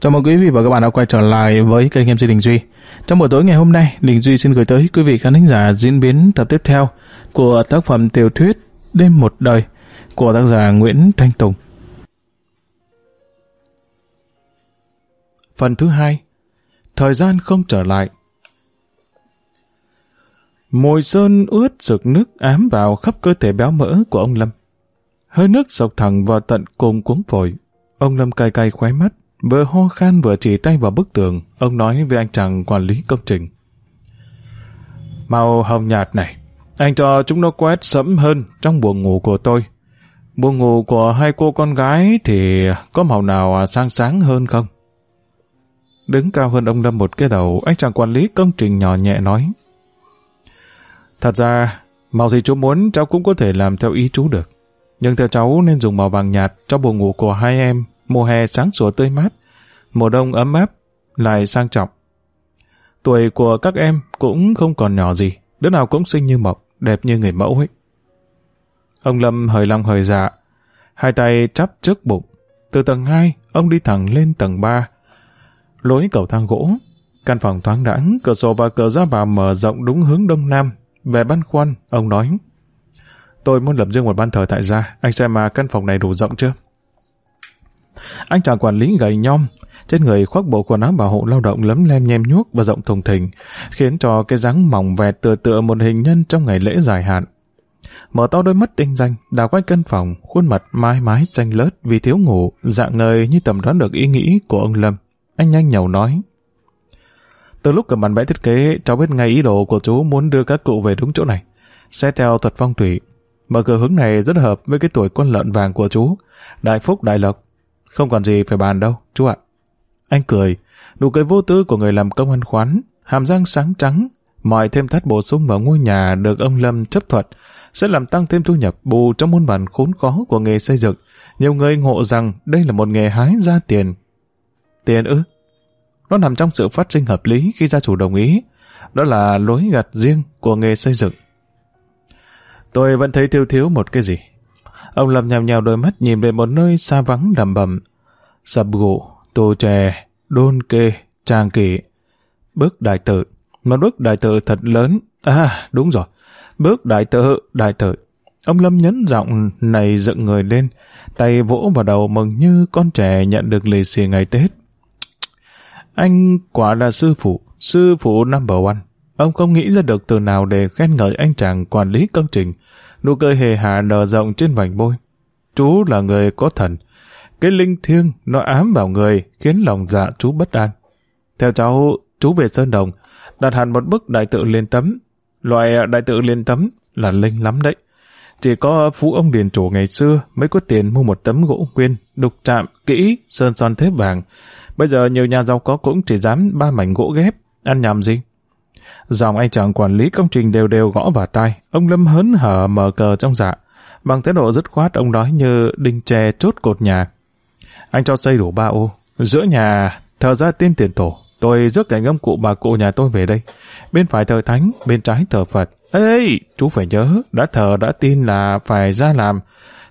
Chào mừng quý vị và các bạn đã quay trở lại với kênh MC Đình Duy. Trong buổi tối ngày hôm nay, Đình Duy xin gửi tới quý vị khán thính giả diễn biến tập tiếp theo của tác phẩm tiểu thuyết Đêm một đời của tác giả Nguyễn Thanh Tùng. Phần thứ hai Thời gian không trở lại Mùi sơn ướt sực nước ám vào khắp cơ thể béo mỡ của ông Lâm. Hơi nước sộc thẳng vào tận cùng cuống phổi. Ông Lâm cay cay khóe mắt, vừa ho khan vừa chỉ tay vào bức tường. Ông nói với anh chàng quản lý công trình. Màu hồng nhạt này, anh cho chúng nó quét sẫm hơn trong buồng ngủ của tôi. Buồng ngủ của hai cô con gái thì có màu nào sang sáng hơn không? Đứng cao hơn ông Lâm một cái đầu, anh chàng quản lý công trình nhỏ nhẹ nói. Thật ra, màu gì chú muốn cháu cũng có thể làm theo ý chú được. Nhưng theo cháu nên dùng màu vàng nhạt cho buồng ngủ của hai em, mùa hè sáng sủa tươi mát, mùa đông ấm áp, lại sang trọng. Tuổi của các em cũng không còn nhỏ gì, đứa nào cũng xinh như mộc, đẹp như người mẫu ấy. Ông Lâm hơi lòng hơi dạ, hai tay chắp trước bụng. Từ tầng 2, ông đi thẳng lên tầng 3. Lối cầu thang gỗ, căn phòng thoáng đãng, cửa sổ và cửa ra vào mở rộng đúng hướng đông nam. Về băn khoăn, ông nói, Tôi muốn lập riêng một ban thờ tại gia, anh xem mà căn phòng này đủ rộng chưa? Anh chàng quản lý gầy nhom, trên người khoác bộ quần áo bảo hộ lao động lấm lem nhem nhuốc và rộng thùng thình, khiến cho cái dáng mỏng vẹt tựa tựa một hình nhân trong ngày lễ dài hạn. Mở to đôi mắt tinh danh, đào quanh căn phòng, khuôn mặt mái mái xanh lớt vì thiếu ngủ, dạng ngời như tầm đoán được ý nghĩ của ông Lâm. Anh nhanh nhầu nói. Từ lúc cầm bản vẽ thiết kế, cháu biết ngay ý đồ của chú muốn đưa các cụ về đúng chỗ này. xe theo thuật phong thủy. Mở cửa hướng này rất hợp với cái tuổi con lợn vàng của chú. Đại phúc đại lộc. Không còn gì phải bàn đâu, chú ạ. Anh cười, nụ cười vô tư của người làm công ăn khoán, hàm răng sáng trắng, mọi thêm thắt bổ sung vào ngôi nhà được ông Lâm chấp thuận sẽ làm tăng thêm thu nhập bù trong muôn bản khốn khó của nghề xây dựng. Nhiều người ngộ rằng đây là một nghề hái ra tiền. Tiền ư? Nó nằm trong sự phát sinh hợp lý khi gia chủ đồng ý. Đó là lối gặt riêng của nghề xây dựng. Tôi vẫn thấy thiếu thiếu một cái gì. Ông Lâm nhào nhào đôi mắt nhìn về một nơi xa vắng đầm bầm. Sập gụ, tô chè, đôn kê, trang kỷ. Bức đại tự. Một bức đại tự thật lớn. À, đúng rồi. Bước đại tự, đại tự. Ông Lâm nhấn giọng này dựng người lên, tay vỗ vào đầu mừng như con trẻ nhận được lì xì ngày Tết. Anh quả là sư phụ, sư phụ number one. Ông không nghĩ ra được từ nào để khen ngợi anh chàng quản lý công trình. Nụ cười hề hà nở rộng trên vành môi. Chú là người có thần. Cái linh thiêng nó ám vào người khiến lòng dạ chú bất an. Theo cháu, chú về Sơn Đồng, đặt hẳn một bức đại tự lên tấm. Loại đại tự lên tấm là linh lắm đấy. Chỉ có phú ông điền chủ ngày xưa mới có tiền mua một tấm gỗ nguyên, đục chạm, kỹ, sơn son thép vàng. Bây giờ nhiều nhà giàu có cũng chỉ dám ba mảnh gỗ ghép, ăn nhầm gì. Dòng anh chàng quản lý công trình đều đều gõ vào tai, ông Lâm hớn hở mở cờ trong dạ. Bằng thái độ dứt khoát ông nói như đinh tre chốt cột nhà. Anh cho xây đủ ba ô. Giữa nhà thờ ra tiên tiền tổ. Tôi rước cảnh âm cụ bà cụ nhà tôi về đây. Bên phải thờ thánh, bên trái thờ Phật. Ê, chú phải nhớ, đã thờ đã tin là phải ra làm.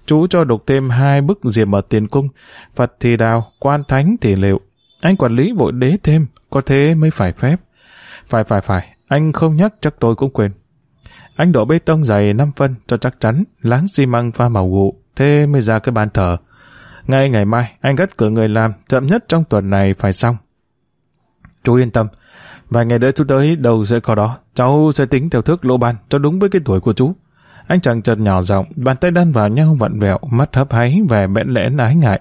Chú cho đục thêm hai bức diệm ở tiền cung. Phật thì đào, quan thánh thì liệu. Anh quản lý vội đế thêm, có thế mới phải phép. Phải phải phải, anh không nhắc chắc tôi cũng quên. Anh đổ bê tông dày 5 phân cho chắc chắn, láng xi măng pha màu gụ, thế mới ra cái bàn thờ. Ngay ngày mai, anh gắt cử người làm, chậm nhất trong tuần này phải xong. Chú yên tâm, vài ngày nữa chú tới đầu sẽ có đó, cháu sẽ tính theo thước lỗ ban cho đúng với cái tuổi của chú. Anh chàng chợt nhỏ giọng, bàn tay đan vào nhau vặn vẹo, mắt hấp háy vẻ bẽn lẽn ái ngại.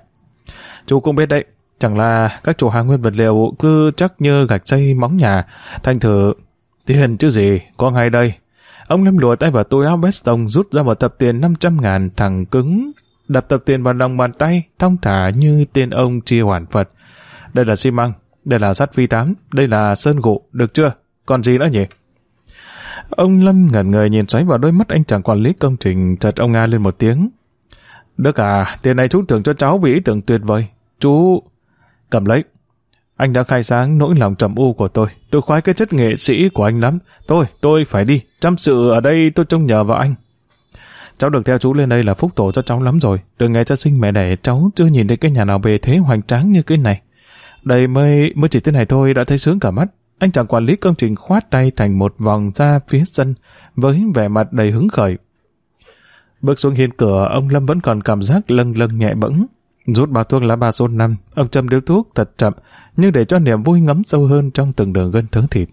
Chú cũng biết đấy, chẳng là các chủ hàng nguyên vật liệu cứ chắc như gạch xây móng nhà, thành thử tiền chứ gì, có ngay đây. Ông Lâm lùa tay vào túi áo veston rút ra một tập tiền 500 ngàn thằng cứng, đập tập tiền vào lòng bàn tay, thong thả như tiên ông chia hoàn Phật. Đây là xi măng, đây là sắt phi tám, đây là sơn gỗ, được chưa? Còn gì nữa nhỉ? Ông Lâm ngẩn người nhìn xoáy vào đôi mắt anh chàng quản lý công trình, chợt ông Nga lên một tiếng. Đức à, tiền này chú tưởng cho cháu vì ý tưởng tuyệt vời. Chú... Cầm lấy. Anh đã khai sáng nỗi lòng trầm u của tôi. Tôi khoái cái chất nghệ sĩ của anh lắm. Tôi, tôi phải đi. Chăm sự ở đây tôi trông nhờ vào anh. Cháu được theo chú lên đây là phúc tổ cho cháu lắm rồi. Từ ngày cha sinh mẹ đẻ cháu chưa nhìn thấy cái nhà nào bề thế hoành tráng như cái này. đây mới mới chỉ thế này thôi đã thấy sướng cả mắt. Anh chàng quản lý công trình khoát tay thành một vòng ra phía sân với vẻ mặt đầy hứng khởi. Bước xuống hiên cửa, ông Lâm vẫn còn cảm giác lâng lâng nhẹ bẫng. Rút bao thuốc lá ba số năm, ông châm điếu thuốc thật chậm, nhưng để cho niềm vui ngấm sâu hơn trong từng đường gân thớ thịt.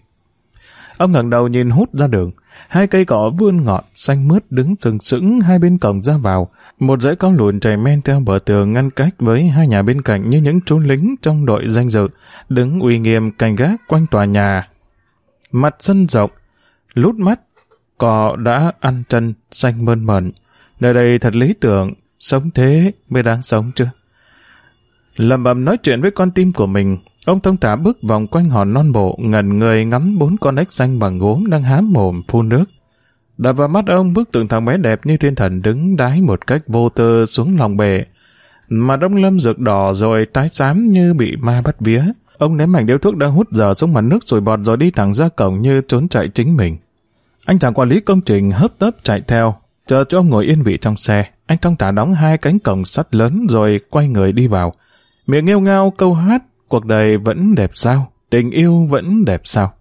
Ông ngẩng đầu nhìn hút ra đường, hai cây cỏ vươn ngọn, xanh mướt đứng sừng sững hai bên cổng ra vào. Một dãy cao lùn chảy men theo bờ tường ngăn cách với hai nhà bên cạnh như những chú lính trong đội danh dự, đứng uy nghiêm canh gác quanh tòa nhà. Mặt sân rộng, lút mắt, cỏ đã ăn chân xanh mơn mởn. Nơi đây thật lý tưởng, sống thế mới đáng sống chứ. Lầm bầm nói chuyện với con tim của mình, ông thông thả bước vòng quanh hòn non bộ, ngẩn người ngắm bốn con ếch xanh bằng gốm đang hám mồm phun nước. Đập vào mắt ông bức tượng thằng bé đẹp như thiên thần đứng đái một cách vô tư xuống lòng bể. mà đông lâm rực đỏ rồi tái xám như bị ma bắt vía. Ông ném mảnh điếu thuốc đang hút dở xuống mặt nước rồi bọt rồi đi thẳng ra cổng như trốn chạy chính mình. Anh chàng quản lý công trình hấp tấp chạy theo, chờ cho ông ngồi yên vị trong xe. Anh thông tả đóng hai cánh cổng sắt lớn rồi quay người đi vào. Miệng nghêu ngao câu hát, cuộc đời vẫn đẹp sao, tình yêu vẫn đẹp sao.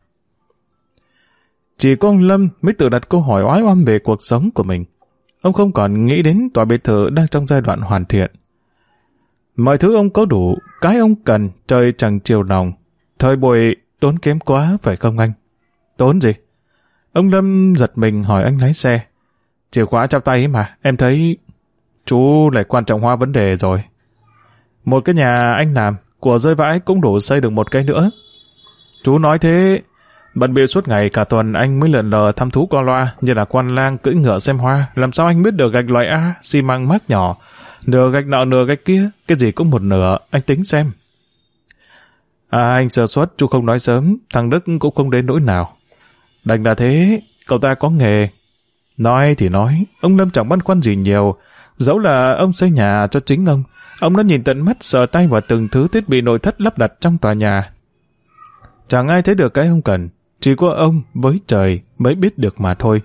Chỉ có ông Lâm mới tự đặt câu hỏi oái oăm về cuộc sống của mình. Ông không còn nghĩ đến tòa biệt thự đang trong giai đoạn hoàn thiện. Mọi thứ ông có đủ, cái ông cần, trời chẳng chiều lòng. Thời buổi tốn kém quá, phải không anh? Tốn gì? Ông Lâm giật mình hỏi anh lái xe. Chìa khóa trong tay mà, em thấy chú lại quan trọng hóa vấn đề rồi. Một cái nhà anh làm, của rơi vãi cũng đủ xây được một cái nữa. Chú nói thế, bận bịu suốt ngày cả tuần anh mới lượn lờ thăm thú qua loa như là quan lang cưỡi ngựa xem hoa. Làm sao anh biết được gạch loại A, xi măng mác nhỏ, nửa gạch nọ nửa gạch kia, cái gì cũng một nửa, anh tính xem. À anh sơ suất, chú không nói sớm, thằng Đức cũng không đến nỗi nào. Đành là thế, cậu ta có nghề. Nói thì nói, ông Lâm chẳng băn khoăn gì nhiều, dẫu là ông xây nhà cho chính ông, Ông đã nhìn tận mắt sờ tay vào từng thứ thiết bị nội thất lắp đặt trong tòa nhà. Chẳng ai thấy được cái ông cần, chỉ có ông với trời mới biết được mà thôi.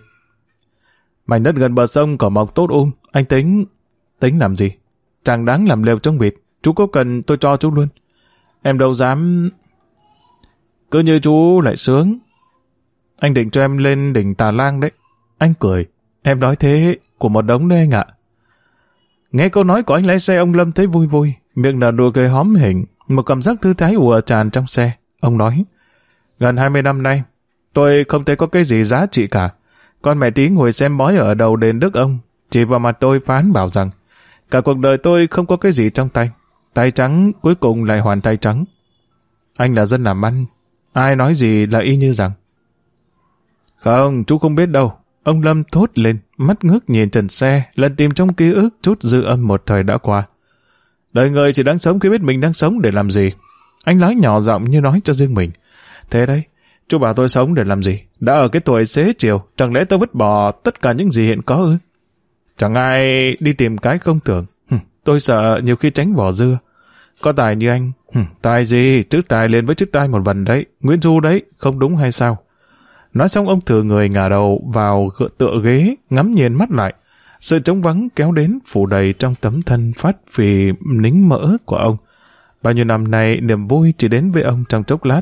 Mảnh đất gần bờ sông có mọc tốt um, anh tính... Tính làm gì? Chẳng đáng làm lều trong vịt, chú có cần tôi cho chú luôn. Em đâu dám... Cứ như chú lại sướng. Anh định cho em lên đỉnh Tà Lang đấy. Anh cười. Em nói thế của một đống đấy anh ạ. Nghe câu nói của anh lái xe ông Lâm thấy vui vui, miệng nở đùa cười hóm hình, một cảm giác thư thái ùa tràn trong xe. Ông nói, gần 20 năm nay, tôi không thấy có cái gì giá trị cả. Con mẹ tí ngồi xem bói ở đầu đền đức ông, chỉ vào mặt tôi phán bảo rằng, cả cuộc đời tôi không có cái gì trong tay. Tay trắng cuối cùng lại hoàn tay trắng. Anh là dân làm ăn, ai nói gì là y như rằng. Không, chú không biết đâu. Ông Lâm thốt lên, mắt ngước nhìn trần xe, lần tìm trong ký ức chút dư âm một thời đã qua. Đời người chỉ đang sống khi biết mình đang sống để làm gì. Anh nói nhỏ giọng như nói cho riêng mình. Thế đấy, chú bảo tôi sống để làm gì? Đã ở cái tuổi xế chiều, chẳng lẽ tôi vứt bỏ tất cả những gì hiện có ư? Chẳng ai đi tìm cái không tưởng. tôi sợ nhiều khi tránh vỏ dưa. Có tài như anh, tài gì, chữ tài lên với chữ tài một vần đấy. Nguyễn Du đấy, không đúng hay sao? Nói xong ông thừa người ngả đầu vào tựa ghế, ngắm nhìn mắt lại. Sự trống vắng kéo đến phủ đầy trong tấm thân phát vì nính mỡ của ông. Bao nhiêu năm nay niềm vui chỉ đến với ông trong chốc lát.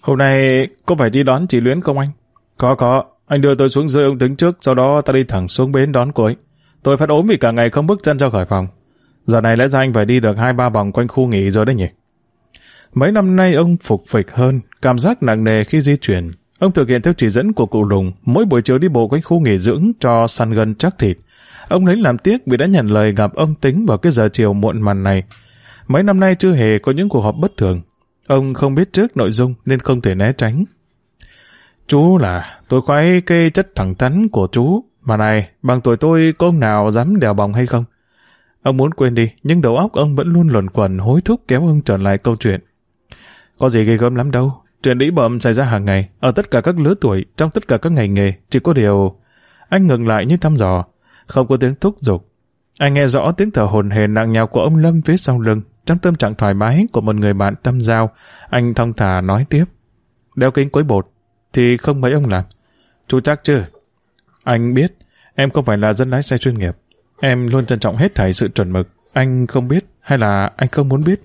Hôm nay có phải đi đón chị Luyến không anh? Có có, anh đưa tôi xuống dưới ông đứng trước, sau đó ta đi thẳng xuống bến đón cô ấy. Tôi phát ốm vì cả ngày không bước chân ra khỏi phòng. Giờ này lẽ ra anh phải đi được hai ba vòng quanh khu nghỉ rồi đấy nhỉ? Mấy năm nay ông phục phịch hơn, cảm giác nặng nề khi di chuyển. Ông thực hiện theo chỉ dẫn của cụ Lùng, mỗi buổi chiều đi bộ quanh khu nghỉ dưỡng cho săn gân chắc thịt. Ông lấy làm tiếc vì đã nhận lời gặp ông Tính vào cái giờ chiều muộn màn này. Mấy năm nay chưa hề có những cuộc họp bất thường. Ông không biết trước nội dung nên không thể né tránh. Chú là, tôi khoái cây chất thẳng thắn của chú. Mà này, bằng tuổi tôi có ông nào dám đèo bòng hay không? Ông muốn quên đi, nhưng đầu óc ông vẫn luôn luẩn quẩn hối thúc kéo ông trở lại câu chuyện. Có gì ghê gớm lắm đâu, Chuyện đĩ bợm xảy ra hàng ngày, ở tất cả các lứa tuổi, trong tất cả các ngành nghề, chỉ có điều... Anh ngừng lại như thăm dò, không có tiếng thúc giục. Anh nghe rõ tiếng thở hồn hển nặng nhào của ông Lâm phía sau lưng, trong tâm trạng thoải mái của một người bạn tâm giao. Anh thong thả nói tiếp. Đeo kính quấy bột, thì không mấy ông làm. Chú chắc chưa? Anh biết, em không phải là dân lái xe chuyên nghiệp. Em luôn trân trọng hết thảy sự chuẩn mực. Anh không biết, hay là anh không muốn biết?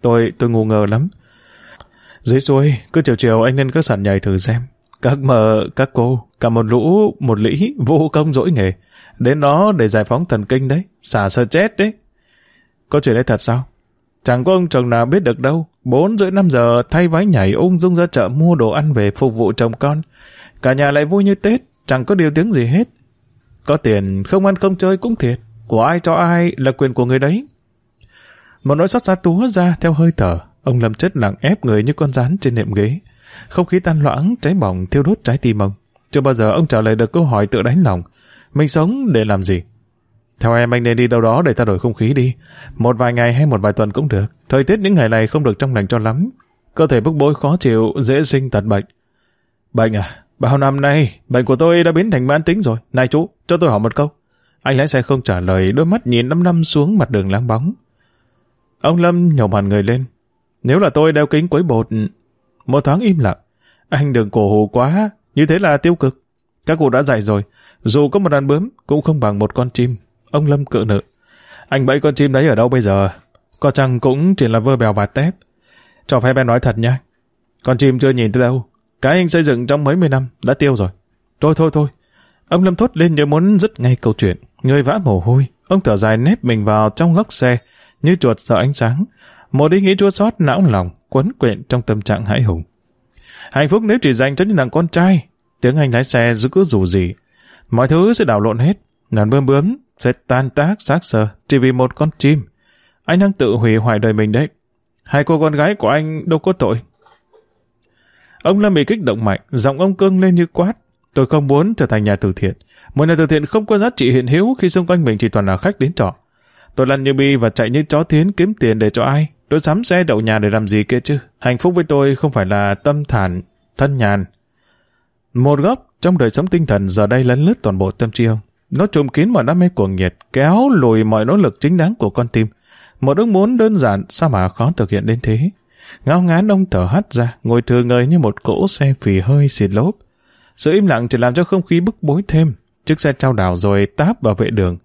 Tôi, tôi ngu ngờ lắm. Dưới xuôi, cứ chiều chiều anh lên các sàn nhảy thử xem. Các mờ, các cô, cả một lũ, một lĩ, vô công dỗi nghề. Đến đó để giải phóng thần kinh đấy, xả sơ chết đấy. Có chuyện đấy thật sao? Chẳng có ông chồng nào biết được đâu. Bốn rưỡi năm giờ thay váy nhảy ung dung ra chợ mua đồ ăn về phục vụ chồng con. Cả nhà lại vui như Tết, chẳng có điều tiếng gì hết. Có tiền, không ăn không chơi cũng thiệt. Của ai cho ai là quyền của người đấy. Một nỗi xót xa túa ra theo hơi thở. Ông Lâm chết lặng ép người như con rán trên nệm ghế. Không khí tan loãng, cháy bỏng thiêu đốt trái tim ông. Chưa bao giờ ông trả lời được câu hỏi tự đánh lòng. Mình sống để làm gì? Theo em anh nên đi đâu đó để thay đổi không khí đi. Một vài ngày hay một vài tuần cũng được. Thời tiết những ngày này không được trong lành cho lắm. Cơ thể bức bối khó chịu, dễ sinh tật bệnh. Bệnh à? Bao năm nay, bệnh của tôi đã biến thành mãn tính rồi. Này chú, cho tôi hỏi một câu. Anh lái xe không trả lời, đôi mắt nhìn năm năm xuống mặt đường láng bóng. Ông Lâm nhổ bàn người lên. Nếu là tôi đeo kính quấy bột... Một thoáng im lặng. Anh đừng cổ hù quá, như thế là tiêu cực. Các cụ đã dạy rồi, dù có một đàn bướm cũng không bằng một con chim. Ông Lâm cự nự. Anh bẫy con chim đấy ở đâu bây giờ? Có chăng cũng chỉ là vơ bèo vạt tép. Cho phép em nói thật nha. Con chim chưa nhìn tới đâu. Cái anh xây dựng trong mấy mươi năm đã tiêu rồi. Thôi thôi thôi. Ông Lâm thốt lên như muốn dứt ngay câu chuyện. Người vã mồ hôi. Ông thở dài nép mình vào trong góc xe như chuột sợ ánh sáng. Một ý nghĩ chua xót não lòng quấn quện trong tâm trạng hãi hùng. Hạnh phúc nếu chỉ dành cho những thằng con trai. Tiếng anh lái xe cứ rủ gì. Mọi thứ sẽ đảo lộn hết. đàn bướm bướm sẽ tan tác xác sơ chỉ vì một con chim. Anh đang tự hủy hoại đời mình đấy. Hai cô con gái của anh đâu có tội. Ông Lâm bị kích động mạnh, giọng ông cưng lên như quát. Tôi không muốn trở thành nhà từ thiện. Một nhà từ thiện không có giá trị hiện hữu khi xung quanh mình chỉ toàn là khách đến trọ. Tôi lăn như bi và chạy như chó thiến kiếm tiền để cho ai. Tôi sắm xe đậu nhà để làm gì kia chứ. Hạnh phúc với tôi không phải là tâm thản, thân nhàn. Một góc trong đời sống tinh thần giờ đây lấn lướt toàn bộ tâm trí ông. Nó trùm kín mọi đam mê cuồng nhiệt, kéo lùi mọi nỗ lực chính đáng của con tim. Một ước muốn đơn giản sao mà khó thực hiện đến thế. Ngao ngán ông thở hắt ra, ngồi thừa người như một cỗ xe phì hơi xịt lốp. Sự im lặng chỉ làm cho không khí bức bối thêm. Chiếc xe trao đảo rồi táp vào vệ đường.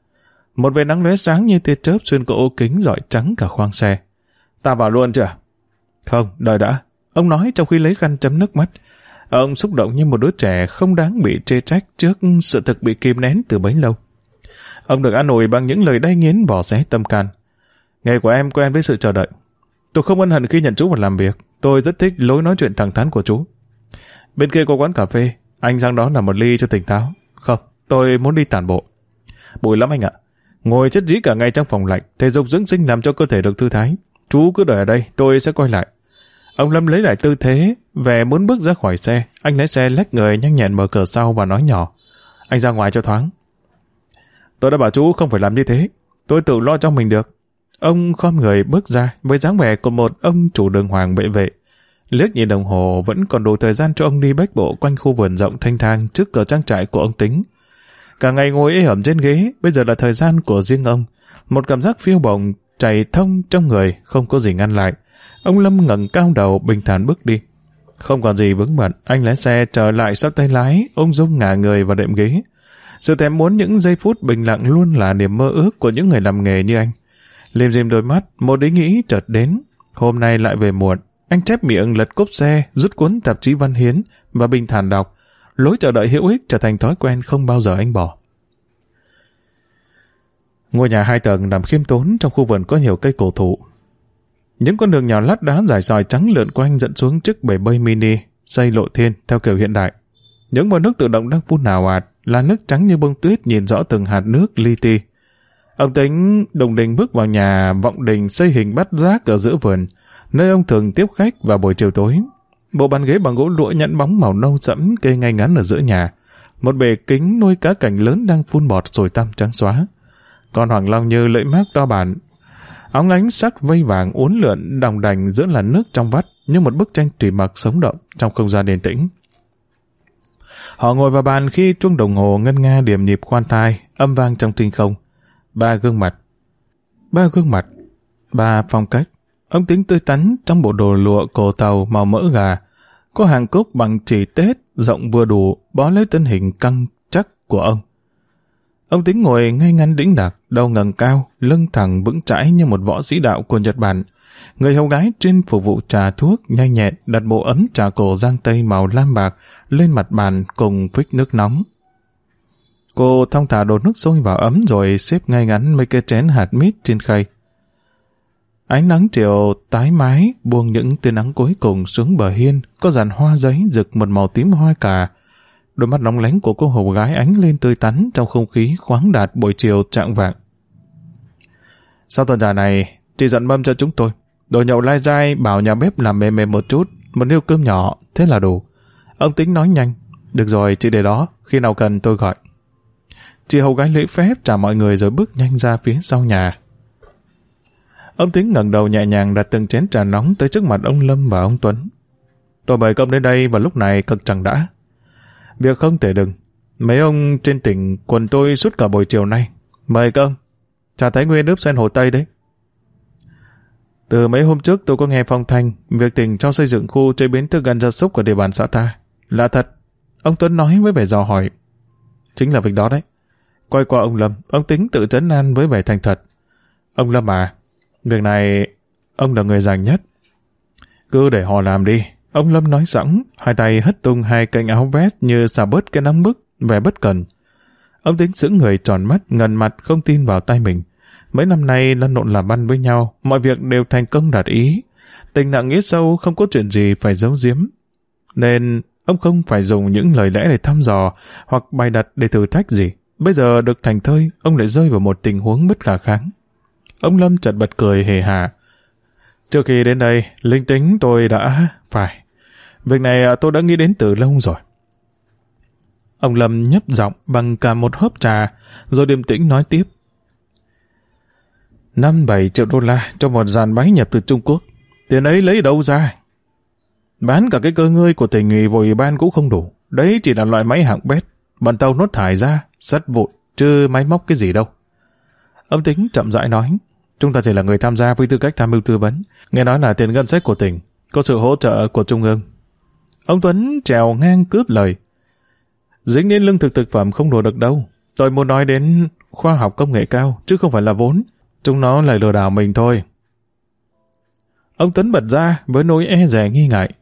Một vệt nắng lóe sáng như tia chớp xuyên qua ô kính dọi trắng cả khoang xe. Ta vào luôn chưa? Không, đợi đã. Ông nói trong khi lấy khăn chấm nước mắt. Ông xúc động như một đứa trẻ không đáng bị chê trách trước sự thực bị kìm nén từ bấy lâu. Ông được an ủi bằng những lời đay nghiến bỏ xé tâm can. Nghề của em quen với sự chờ đợi. Tôi không ân hận khi nhận chú vào làm việc. Tôi rất thích lối nói chuyện thẳng thắn của chú. Bên kia có quán cà phê. Anh sang đó làm một ly cho tỉnh táo. Không, tôi muốn đi tản bộ. Bụi lắm anh ạ. Ngồi chất dí cả ngày trong phòng lạnh, thể dục dưỡng sinh làm cho cơ thể được thư thái. Chú cứ đợi ở đây, tôi sẽ quay lại. Ông Lâm lấy lại tư thế, về muốn bước ra khỏi xe. Anh lái xe lách người nhanh nhẹn mở cửa sau và nói nhỏ. Anh ra ngoài cho thoáng. Tôi đã bảo chú không phải làm như thế. Tôi tự lo cho mình được. Ông khom người bước ra với dáng vẻ của một ông chủ đường hoàng bệ vệ. Liếc nhìn đồng hồ vẫn còn đủ thời gian cho ông đi bách bộ quanh khu vườn rộng thanh thang trước cửa trang trại của ông Tính. Cả ngày ngồi ế ẩm trên ghế, bây giờ là thời gian của riêng ông. Một cảm giác phiêu bồng chảy thông trong người, không có gì ngăn lại. Ông Lâm ngẩng cao đầu bình thản bước đi. Không còn gì vướng bận, anh lái xe trở lại sau tay lái, ông Dung ngả người vào đệm ghế. Sự thèm muốn những giây phút bình lặng luôn là niềm mơ ước của những người làm nghề như anh. Liêm diêm đôi mắt, một ý nghĩ chợt đến. Hôm nay lại về muộn, anh chép miệng lật cốp xe, rút cuốn tạp chí văn hiến và bình thản đọc. Lối chờ đợi hữu ích trở thành thói quen không bao giờ anh bỏ. Ngôi nhà hai tầng nằm khiêm tốn trong khu vườn có nhiều cây cổ thụ. Những con đường nhỏ lát đá dài dòi trắng lượn quanh dẫn xuống trước bể bơi mini, xây lộ thiên theo kiểu hiện đại. Những vòi nước tự động đang phun nào ạt, là nước trắng như bông tuyết nhìn rõ từng hạt nước li ti. Ông tính đồng đình bước vào nhà vọng đình xây hình bắt giác ở giữa vườn, nơi ông thường tiếp khách vào buổi chiều tối. Bộ bàn ghế bằng gỗ lũa nhẵn bóng màu nâu sẫm kê ngay ngắn ở giữa nhà. Một bể kính nuôi cá cảnh lớn đang phun bọt rồi tăm trắng xóa. Con hoàng long như lưỡi mác to bản. Óng ánh sắc vây vàng uốn lượn đồng đành giữa làn nước trong vắt như một bức tranh tùy mặc sống động trong không gian yên tĩnh. Họ ngồi vào bàn khi chuông đồng hồ ngân nga điểm nhịp khoan thai, âm vang trong tinh không. Ba gương mặt. Ba gương mặt. Ba phong cách. Ông tính tươi tắn trong bộ đồ lụa cổ tàu màu mỡ gà. Có hàng cúc bằng chỉ tết, rộng vừa đủ, bó lấy thân hình căng chắc của ông. Ông tính ngồi ngay ngắn đĩnh đạc, đầu ngẩng cao, lưng thẳng vững chãi như một võ sĩ đạo của Nhật Bản. Người hầu gái chuyên phục vụ trà thuốc nhanh nhẹn đặt bộ ấm trà cổ giang tây màu lam bạc lên mặt bàn cùng phích nước nóng. Cô thong thả đổ nước sôi vào ấm rồi xếp ngay ngắn mấy cái chén hạt mít trên khay. Ánh nắng chiều tái mái buông những tia nắng cuối cùng xuống bờ hiên, có dàn hoa giấy rực một màu tím hoa cà. Đôi mắt nóng lánh của cô hầu gái ánh lên tươi tắn trong không khí khoáng đạt buổi chiều trạng vạng. Sau tuần trà này, chị dặn mâm cho chúng tôi. Đồ nhậu lai dai bảo nhà bếp làm mềm mềm một chút, một niêu cơm nhỏ, thế là đủ. Ông tính nói nhanh. Được rồi, chị để đó, khi nào cần tôi gọi. Chị hầu gái lễ phép trả mọi người rồi bước nhanh ra phía sau nhà. Ông Tính ngẩng đầu nhẹ nhàng đặt từng chén trà nóng tới trước mặt ông Lâm và ông Tuấn. Tôi mời công đến đây và lúc này cực chẳng đã. Việc không thể đừng. Mấy ông trên tỉnh quần tôi suốt cả buổi chiều nay. Mời công. Chả Thái Nguyên ướp sen Hồ Tây đấy. Từ mấy hôm trước tôi có nghe phong thanh việc tỉnh cho xây dựng khu chế biến thức ăn gia súc ở địa bàn xã ta. Là thật. Ông Tuấn nói với vẻ dò hỏi. Chính là việc đó đấy. Quay qua ông Lâm, ông tính tự trấn an với vẻ thành thật. Ông Lâm à, việc này ông là người giành nhất. Cứ để họ làm đi. Ông Lâm nói sẵn, hai tay hất tung hai cánh áo vest như xả bớt cái nắng bức, vẻ bất cần. Ông tính giữ người tròn mắt, ngần mặt không tin vào tay mình. Mấy năm nay lăn lộn làm ăn với nhau, mọi việc đều thành công đạt ý. Tình nặng nghĩa sâu không có chuyện gì phải giấu giếm. Nên ông không phải dùng những lời lẽ để thăm dò hoặc bày đặt để thử thách gì. Bây giờ được thành thơi, ông lại rơi vào một tình huống bất khả kháng. Ông Lâm chợt bật cười hề hà. Trước khi đến đây, linh tính tôi đã... Phải. Việc này tôi đã nghĩ đến từ lâu rồi. Ông Lâm nhấp giọng bằng cả một hớp trà, rồi điềm tĩnh nói tiếp. Năm bảy triệu đô la cho một dàn máy nhập từ Trung Quốc. Tiền ấy lấy đâu ra? Bán cả cái cơ ngơi của tỉnh ủy và ban cũng không đủ. Đấy chỉ là loại máy hạng bét. Bọn tàu nốt thải ra, sắt vụn, chứ máy móc cái gì đâu. Ông Tính chậm rãi nói, chúng ta chỉ là người tham gia với tư cách tham mưu tư vấn. Nghe nói là tiền ngân sách của tỉnh, có sự hỗ trợ của Trung ương. Ông Tuấn trèo ngang cướp lời. Dính đến lương thực thực phẩm không đùa được đâu. Tôi muốn nói đến khoa học công nghệ cao, chứ không phải là vốn. Chúng nó lại lừa đảo mình thôi. Ông Tuấn bật ra với nỗi e rè nghi ngại.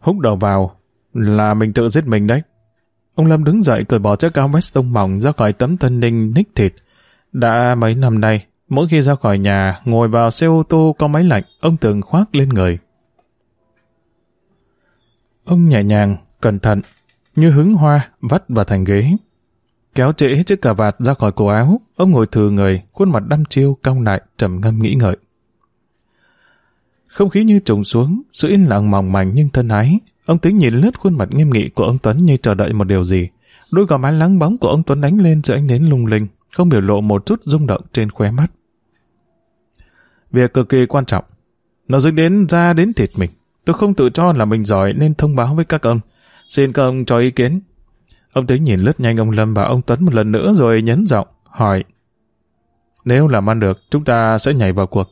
Húc đầu vào là mình tự giết mình đấy. Ông Lâm đứng dậy cởi bỏ chiếc áo vest tông mỏng ra khỏi tấm thân ninh ních thịt. Đã mấy năm nay, mỗi khi ra khỏi nhà, ngồi vào xe ô tô có máy lạnh, ông thường khoác lên người. Ông nhẹ nhàng, cẩn thận, như hứng hoa vắt vào thành ghế. Kéo trễ chiếc cà vạt ra khỏi cổ áo, ông ngồi thừa người, khuôn mặt đăm chiêu, cong lại, trầm ngâm nghĩ ngợi. Không khí như trùng xuống, sự yên lặng mỏng manh nhưng thân ái. Ông tính nhìn lướt khuôn mặt nghiêm nghị của ông Tuấn như chờ đợi một điều gì. Đôi gò má lắng bóng của ông Tuấn đánh lên giữa ánh nến lung linh, không biểu lộ một chút rung động trên khóe mắt. Việc cực kỳ quan trọng. Nó dính đến ra đến thịt mình. Tôi không tự cho là mình giỏi nên thông báo với các ông. Xin các ông cho ý kiến. Ông Tính nhìn lướt nhanh ông Lâm và ông Tuấn một lần nữa rồi nhấn giọng, hỏi. Nếu làm ăn được, chúng ta sẽ nhảy vào cuộc.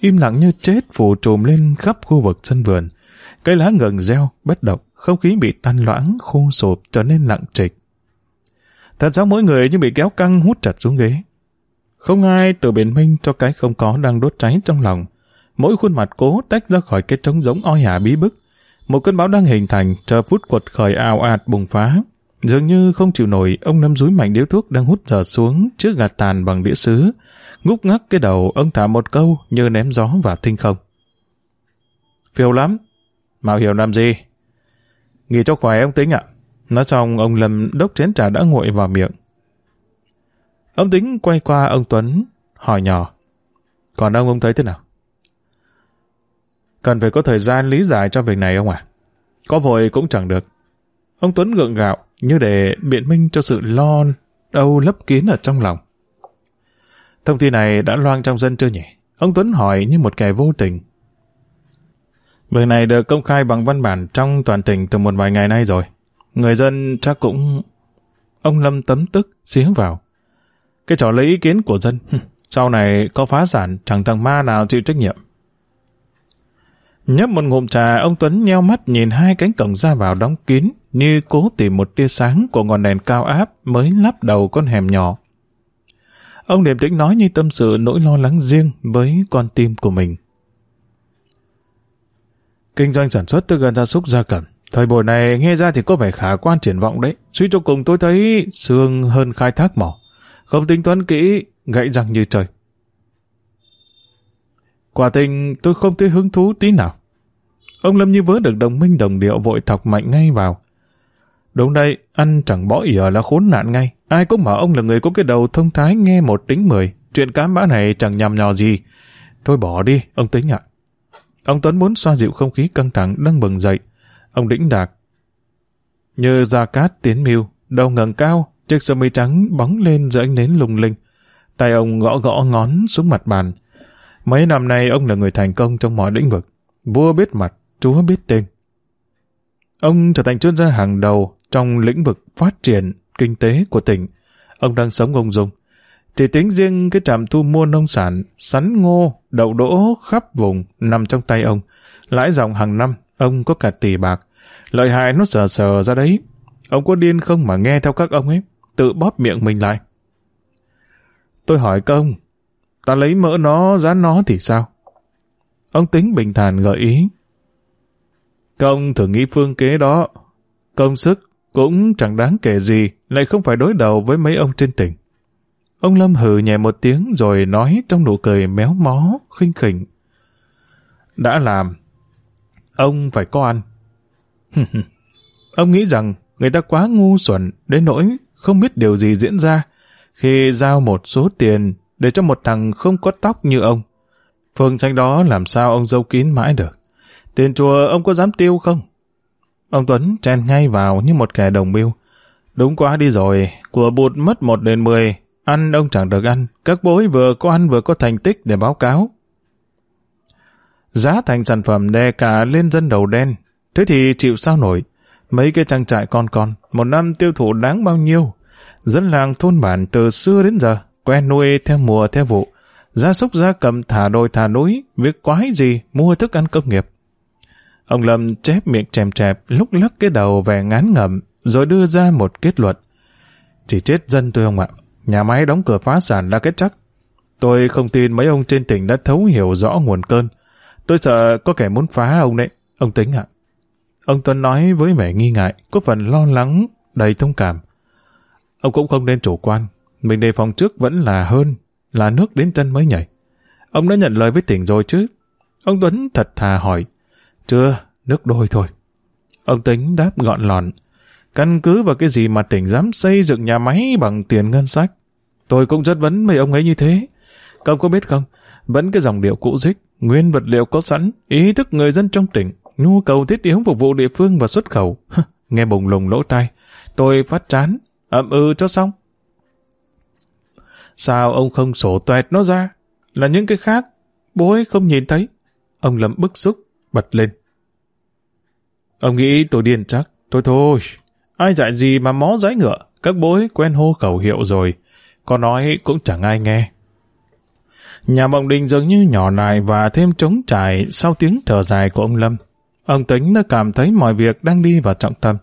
Im lặng như chết phủ trùm lên khắp khu vực sân vườn. Cây lá ngừng reo, bất động, không khí bị tan loãng, khô sụp, trở nên lặng trịch. Thật ra mỗi người như bị kéo căng hút chặt xuống ghế. Không ai tự biện minh cho cái không có đang đốt cháy trong lòng. Mỗi khuôn mặt cố tách ra khỏi cái trống giống oi ả bí bức. Một cơn bão đang hình thành, chờ phút quật khởi ào ạt bùng phá. Dường như không chịu nổi, ông nắm rúi mảnh điếu thuốc đang hút dở xuống trước gạt tàn bằng đĩa sứ. Ngúc ngắc cái đầu, ông thả một câu như ném gió vào thinh không. Phiêu lắm. Mạo hiểu làm gì? Nghỉ cho khỏe ông tính ạ. Nói xong, ông Lâm đốc chén trà đã nguội vào miệng. Ông tính quay qua ông Tuấn, hỏi nhỏ. Còn ông ông thấy thế nào? Cần phải có thời gian lý giải cho việc này ông à? Có vội cũng chẳng được. Ông Tuấn gượng gạo như để biện minh cho sự lo âu lấp kín ở trong lòng. Thông tin này đã loang trong dân chưa nhỉ? Ông Tuấn hỏi như một kẻ vô tình. Việc này được công khai bằng văn bản trong toàn tỉnh từ một vài ngày nay rồi. Người dân chắc cũng... Ông Lâm tấm tức, xía vào. Cái trò lấy ý kiến của dân, sau này có phá sản chẳng thằng ma nào chịu trách nhiệm. Nhấp một ngụm trà, ông Tuấn nheo mắt nhìn hai cánh cổng ra vào đóng kín, như cố tìm một tia sáng của ngọn đèn cao áp mới lắp đầu con hẻm nhỏ. Ông điềm tĩnh nói như tâm sự nỗi lo lắng riêng với con tim của mình. Kinh doanh sản xuất thức ăn gia súc gia cầm. Thời buổi này nghe ra thì có vẻ khả quan triển vọng đấy. Suy cho cùng tôi thấy xương hơn khai thác mỏ. Không tính toán kỹ, gãy răng như trời. Quả tình tôi không thấy hứng thú tí nào. Ông Lâm như vớ được đồng minh đồng điệu vội thọc mạnh ngay vào. Đúng đây, ăn chẳng bỏ ỉa là khốn nạn ngay. Ai cũng bảo ông là người có cái đầu thông thái nghe một tính mười. Chuyện cám bã này chẳng nhằm nhò gì. Thôi bỏ đi, ông tính ạ. Ông Tuấn muốn xoa dịu không khí căng thẳng đang bừng dậy. Ông đĩnh đạc. Như ra cát tiến mưu, đầu ngẩng cao, chiếc sơ mi trắng bóng lên giữa ánh nến lung linh. Tay ông gõ gõ ngón xuống mặt bàn. Mấy năm nay ông là người thành công trong mọi lĩnh vực. Vua biết mặt, chúa biết tên. Ông trở thành chuyên gia hàng đầu trong lĩnh vực phát triển kinh tế của tỉnh. Ông đang sống ông dung. Chỉ tính riêng cái trạm thu mua nông sản, sắn ngô, đậu đỗ khắp vùng nằm trong tay ông. Lãi dòng hàng năm, ông có cả tỷ bạc. Lợi hại nó sờ sờ ra đấy. Ông có điên không mà nghe theo các ông ấy, tự bóp miệng mình lại. Tôi hỏi công, ta lấy mỡ nó, giá nó thì sao? Ông tính bình thản gợi ý. Công thử nghĩ phương kế đó. Công sức cũng chẳng đáng kể gì, lại không phải đối đầu với mấy ông trên tỉnh. Ông Lâm hừ nhẹ một tiếng rồi nói trong nụ cười méo mó, khinh khỉnh. Đã làm, ông phải có ăn. ông nghĩ rằng người ta quá ngu xuẩn đến nỗi không biết điều gì diễn ra khi giao một số tiền để cho một thằng không có tóc như ông. Phương tranh đó làm sao ông dâu kín mãi được. Tiền chùa ông có dám tiêu không? Ông Tuấn chen ngay vào như một kẻ đồng mưu. Đúng quá đi rồi, của bụt mất một đến mười, ăn ông chẳng được ăn, các bối vừa có ăn vừa có thành tích để báo cáo. Giá thành sản phẩm đè cả lên dân đầu đen, thế thì chịu sao nổi. Mấy cái trang trại con con, một năm tiêu thụ đáng bao nhiêu? Dân làng thôn bản từ xưa đến giờ, quen nuôi theo mùa theo vụ. Gia súc gia cầm thả đồi thả núi, việc quái gì mua thức ăn công nghiệp. Ông Lâm chép miệng chèm chẹp, lúc lắc cái đầu về ngán ngẩm, rồi đưa ra một kết luận. Chỉ chết dân tôi ông ạ. Nhà máy đóng cửa phá sản là kết chắc. Tôi không tin mấy ông trên tỉnh đã thấu hiểu rõ nguồn cơn. Tôi sợ có kẻ muốn phá ông đấy. Ông tính ạ. Ông Tuấn nói với vẻ nghi ngại, có phần lo lắng, đầy thông cảm. Ông cũng không nên chủ quan. Mình đề phòng trước vẫn là hơn, là nước đến chân mới nhảy. Ông đã nhận lời với tỉnh rồi chứ. Ông Tuấn thật thà hỏi. Chưa, nước đôi thôi. Ông Tính đáp gọn lòn. Căn cứ vào cái gì mà tỉnh dám xây dựng nhà máy bằng tiền ngân sách? Tôi cũng chất vấn mấy ông ấy như thế. Cậu có biết không? Vẫn cái dòng điệu cũ dích, nguyên vật liệu có sẵn, ý thức người dân trong tỉnh, nhu cầu thiết yếu phục vụ địa phương và xuất khẩu. Nghe bùng lùng lỗ tai. Tôi phát chán, ậm ừ cho xong. Sao ông không sổ toẹt nó ra? Là những cái khác, bố ấy không nhìn thấy. Ông Lâm bức xúc, bật lên. Ông nghĩ tôi điên chắc. Thôi thôi, ai dạy gì mà mó giấy ngựa, các bối quen hô khẩu hiệu rồi. Có nói cũng chẳng ai nghe. Nhà mộng đình dường như nhỏ lại và thêm trống trải sau tiếng thở dài của ông Lâm. Ông Tính đã cảm thấy mọi việc đang đi vào trọng tâm.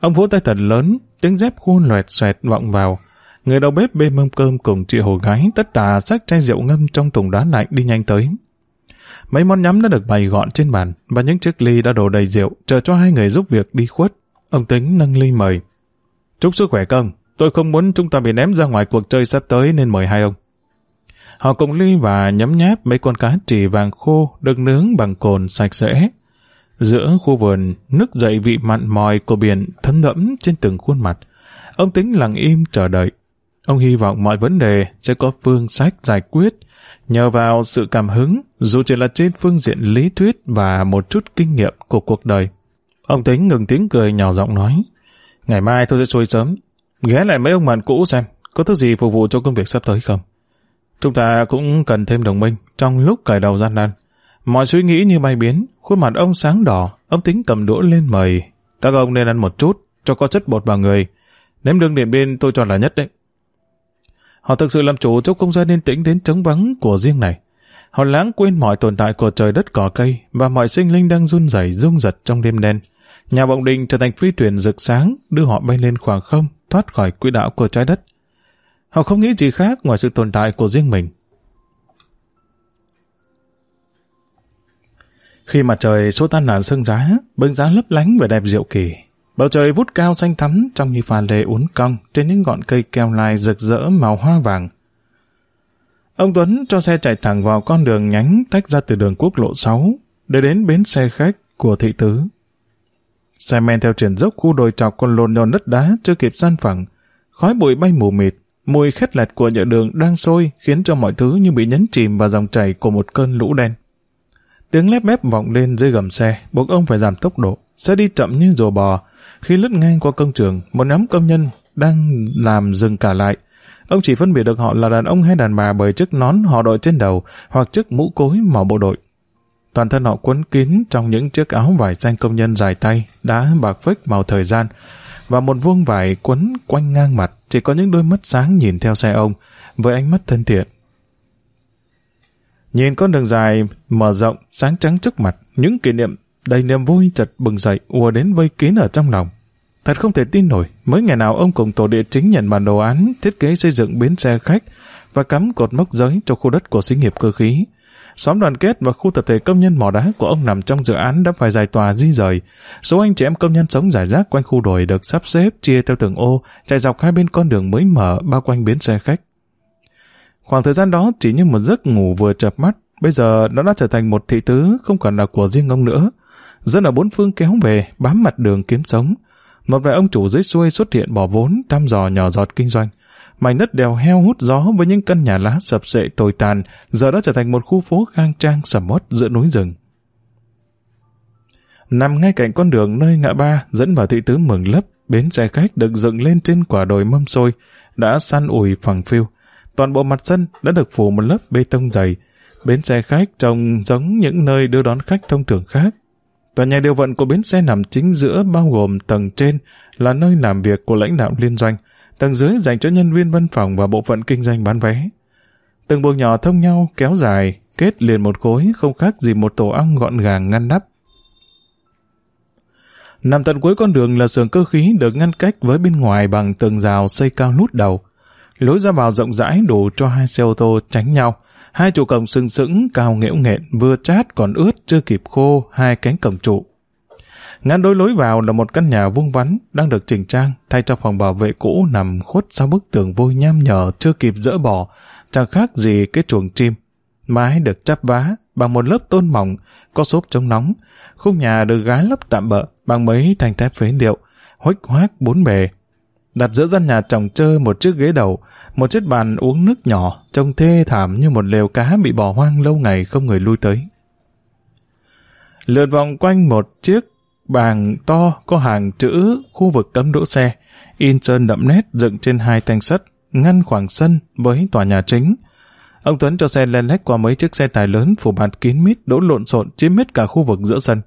Ông vỗ tay thật lớn, tiếng dép khuôn loẹt xoẹt vọng vào. Người đầu bếp bê mâm cơm cùng chị hồ gái tất tà xách chai rượu ngâm trong thùng đá lạnh đi nhanh tới. Mấy món nhắm đã được bày gọn trên bàn và những chiếc ly đã đổ đầy rượu chờ cho hai người giúp việc đi khuất. Ông Tính nâng ly mời. Chúc sức khỏe công, tôi không muốn chúng ta bị ném ra ngoài cuộc chơi sắp tới nên mời hai ông. Họ cùng ly và nhấm nháp mấy con cá trì vàng khô được nướng bằng cồn sạch sẽ. Giữa khu vườn, nước dậy vị mặn mòi của biển thấm đẫm trên từng khuôn mặt. Ông Tính lặng im chờ đợi. Ông hy vọng mọi vấn đề sẽ có phương sách giải quyết Nhờ vào sự cảm hứng, dù chỉ là trên phương diện lý thuyết và một chút kinh nghiệm của cuộc đời. Ông Tính ngừng tiếng cười nhỏ giọng nói, ngày mai tôi sẽ xuôi sớm, ghé lại mấy ông bạn cũ xem, có thứ gì phục vụ cho công việc sắp tới không. Chúng ta cũng cần thêm đồng minh trong lúc cải đầu gian nan. Mọi suy nghĩ như bay biến, khuôn mặt ông sáng đỏ, ông Tính cầm đũa lên mời. Các ông nên ăn một chút, cho có chất bột vào người. Nếm đường điện bên tôi cho là nhất đấy. Họ thực sự làm chủ cho không gian yên tĩnh đến trống vắng của riêng này. Họ lãng quên mọi tồn tại của trời đất cỏ cây và mọi sinh linh đang run rẩy rung giật trong đêm đen. Nhà vọng đình trở thành phi thuyền rực sáng đưa họ bay lên khoảng không, thoát khỏi quỹ đạo của trái đất. Họ không nghĩ gì khác ngoài sự tồn tại của riêng mình. Khi mặt trời số tan nản sương giá, bưng giá lấp lánh về đẹp diệu kỳ. Bầu trời vút cao xanh thắm trong như pha lê uốn cong trên những ngọn cây keo lai rực rỡ màu hoa vàng. Ông Tuấn cho xe chạy thẳng vào con đường nhánh tách ra từ đường quốc lộ 6 để đến bến xe khách của thị tứ. Xe men theo triển dốc khu đồi trọc con lồn nhòn đất đá chưa kịp san phẳng. Khói bụi bay mù mịt, mùi khét lẹt của nhựa đường đang sôi khiến cho mọi thứ như bị nhấn chìm vào dòng chảy của một cơn lũ đen. Tiếng lép bép vọng lên dưới gầm xe, buộc ông phải giảm tốc độ. Xe đi chậm như rồ bò. Khi lướt ngang qua công trường, một nhóm công nhân đang làm dừng cả lại. Ông chỉ phân biệt được họ là đàn ông hay đàn bà bởi chiếc nón họ đội trên đầu hoặc chiếc mũ cối màu bộ đội. Toàn thân họ quấn kín trong những chiếc áo vải xanh công nhân dài tay, đá bạc phếch màu thời gian, và một vuông vải quấn quanh ngang mặt, chỉ có những đôi mắt sáng nhìn theo xe ông, với ánh mắt thân thiện. Nhìn con đường dài, mở rộng, sáng trắng trước mặt, những kỷ niệm đầy niềm vui chợt bừng dậy ùa đến vây kín ở trong lòng. Thật không thể tin nổi, mới ngày nào ông cùng tổ địa chính nhận bản đồ án, thiết kế xây dựng bến xe khách và cắm cột mốc giới cho khu đất của xí nghiệp cơ khí. Xóm đoàn kết và khu tập thể công nhân mỏ đá của ông nằm trong dự án đã phải giải tòa di rời. Số anh chị em công nhân sống giải rác quanh khu đồi được sắp xếp chia theo từng ô, chạy dọc hai bên con đường mới mở bao quanh bến xe khách. Khoảng thời gian đó chỉ như một giấc ngủ vừa chập mắt, bây giờ nó đã trở thành một thị tứ không còn là của riêng ông nữa. Dân ở bốn phương kéo về, bám mặt đường kiếm sống. Một vài ông chủ dưới xuôi xuất hiện bỏ vốn, thăm dò nhỏ giọt kinh doanh mảnh đất đèo heo hút gió với những căn nhà lá sập sệ tồi tàn, giờ đã trở thành một khu phố khang trang sầm uất giữa núi rừng. Nằm ngay cạnh con đường nơi ngã ba dẫn vào thị tứ mường lấp, bến xe khách được dựng lên trên quả đồi mâm xôi, đã săn ủi phẳng phiu. Toàn bộ mặt sân đã được phủ một lớp bê tông dày. Bến xe khách trông giống những nơi đưa đón khách thông thường khác. Tòa nhà điều vận của bến xe nằm chính giữa bao gồm tầng trên là nơi làm việc của lãnh đạo liên doanh, tầng dưới dành cho nhân viên văn phòng và bộ phận kinh doanh bán vé. Từng buồng nhỏ thông nhau, kéo dài, kết liền một khối không khác gì một tổ ong gọn gàng ngăn nắp. Nằm tận cuối con đường là sườn cơ khí được ngăn cách với bên ngoài bằng tường rào xây cao nút đầu. Lối ra vào rộng rãi đủ cho hai xe ô tô tránh nhau. Hai trụ cổng sừng sững, cao nghẽo nghẹn, vừa chát còn ướt chưa kịp khô hai cánh cổng trụ. Ngăn đối lối vào là một căn nhà vuông vắn, đang được chỉnh trang, thay cho phòng bảo vệ cũ nằm khuất sau bức tường vôi nham nhở chưa kịp dỡ bỏ, chẳng khác gì cái chuồng chim. Mái được chắp vá bằng một lớp tôn mỏng, có xốp chống nóng. Khung nhà được gái lấp tạm bợ bằng mấy thanh thép phế liệu, huếch hoác bốn bề. Đặt giữa gian nhà trồng trơ một chiếc ghế đầu, một chiếc bàn uống nước nhỏ, trông thê thảm như một lều cá bị bỏ hoang lâu ngày không người lui tới. Lượn vòng quanh một chiếc bàn to có hàng chữ khu vực cấm đỗ xe, in sơn đậm nét dựng trên hai thanh sắt, ngăn khoảng sân với tòa nhà chính. Ông Tuấn cho xe len lách qua mấy chiếc xe tải lớn phủ bạt kín mít đỗ lộn xộn chiếm hết cả khu vực giữa sân.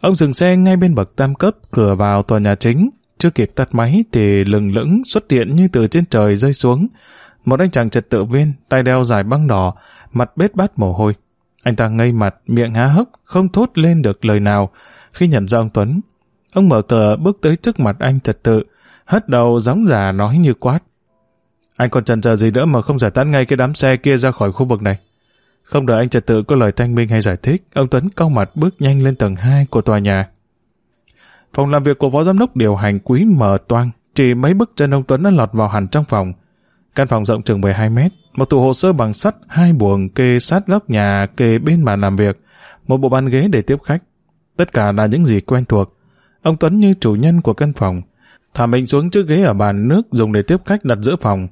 Ông dừng xe ngay bên bậc tam cấp cửa vào tòa nhà chính, chưa kịp tắt máy thì lừng lững xuất hiện như từ trên trời rơi xuống. Một anh chàng trật tự viên, tay đeo dài băng đỏ, mặt bết bát mồ hôi. Anh ta ngây mặt, miệng há hốc, không thốt lên được lời nào, khi nhận ra ông Tuấn. Ông mở cửa bước tới trước mặt anh trật tự, hất đầu gióng giả nói như quát. Anh còn chần chờ gì nữa mà không giải tán ngay cái đám xe kia ra khỏi khu vực này. Không đợi anh trật tự có lời thanh minh hay giải thích, ông Tuấn cau mặt bước nhanh lên tầng 2 của tòa nhà. Phòng làm việc của phó giám đốc điều hành quý mở toang, chỉ mấy bước chân ông Tuấn đã lọt vào hẳn trong phòng. Căn phòng rộng chừng 12 mét, một tủ hồ sơ bằng sắt, hai buồng kê sát góc nhà kê bên bàn làm việc, một bộ bàn ghế để tiếp khách, Tất cả là những gì quen thuộc. Ông Tuấn như chủ nhân của căn phòng. Thả mình xuống chiếc ghế ở bàn nước dùng để tiếp khách đặt giữa phòng.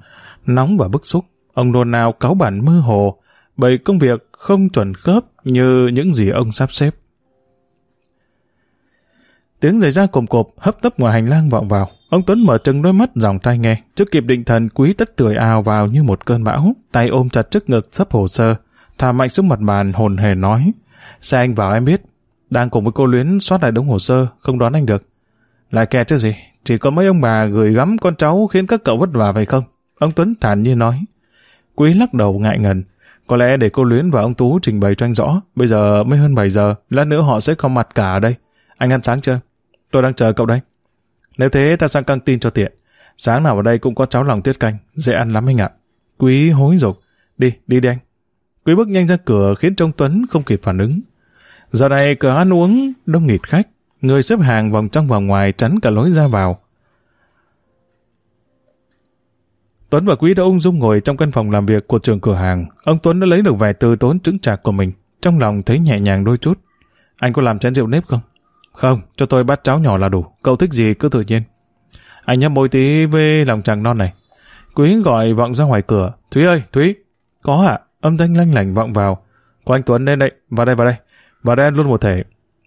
Nóng và bức xúc, ông nôn nao cáo bản mơ hồ, bởi công việc không chuẩn khớp như những gì ông sắp xếp. Tiếng giày da cồm cộp hấp tấp ngoài hành lang vọng vào. Ông Tuấn mở trừng đôi mắt dòng tai nghe. Trước kịp định thần quý tất tưởi ào vào như một cơn bão. Tay ôm chặt trước ngực sắp hồ sơ. Thả mạnh xuống mặt bàn hồn hề nói. Xe anh vào em biết. Đang cùng với cô Luyến soát lại đống hồ sơ, không đón anh được. Lại kẹt chứ gì, chỉ có mấy ông bà gửi gắm con cháu khiến các cậu vất vả vậy không? Ông Tuấn thản nhiên nói. Quý lắc đầu ngại ngần. Có lẽ để cô Luyến và ông Tú trình bày cho anh rõ, bây giờ mới hơn 7 giờ, lát nữa họ sẽ có mặt cả ở đây. Anh ăn sáng chưa? Tôi đang chờ cậu đây. Nếu thế ta sang căng tin cho tiện. Sáng nào ở đây cũng có cháo lòng tiết canh, dễ ăn lắm anh ạ. Quý hối dục. Đi, đi đi anh. Quý bước nhanh ra cửa khiến trông Tuấn không kịp phản ứng. Giờ này cửa ăn uống, đông nghịt khách, người xếp hàng vòng trong vòng ngoài chắn cả lối ra vào. Tuấn và Quý đã ung dung ngồi trong căn phòng làm việc của trường cửa hàng. Ông Tuấn đã lấy được vài từ tốn trứng trạc của mình. Trong lòng thấy nhẹ nhàng đôi chút. Anh có làm chén rượu nếp không? Không, cho tôi bát cháo nhỏ là đủ. Cậu thích gì cứ tự nhiên. Anh nhấp môi tí với lòng chàng non này. Quý gọi vọng ra ngoài cửa. Thúy ơi, Thúy. Có ạ. Âm thanh lanh lảnh vọng vào. Của anh Tuấn lên đây. Vào đây, vào đây. Vào đây luôn một thể.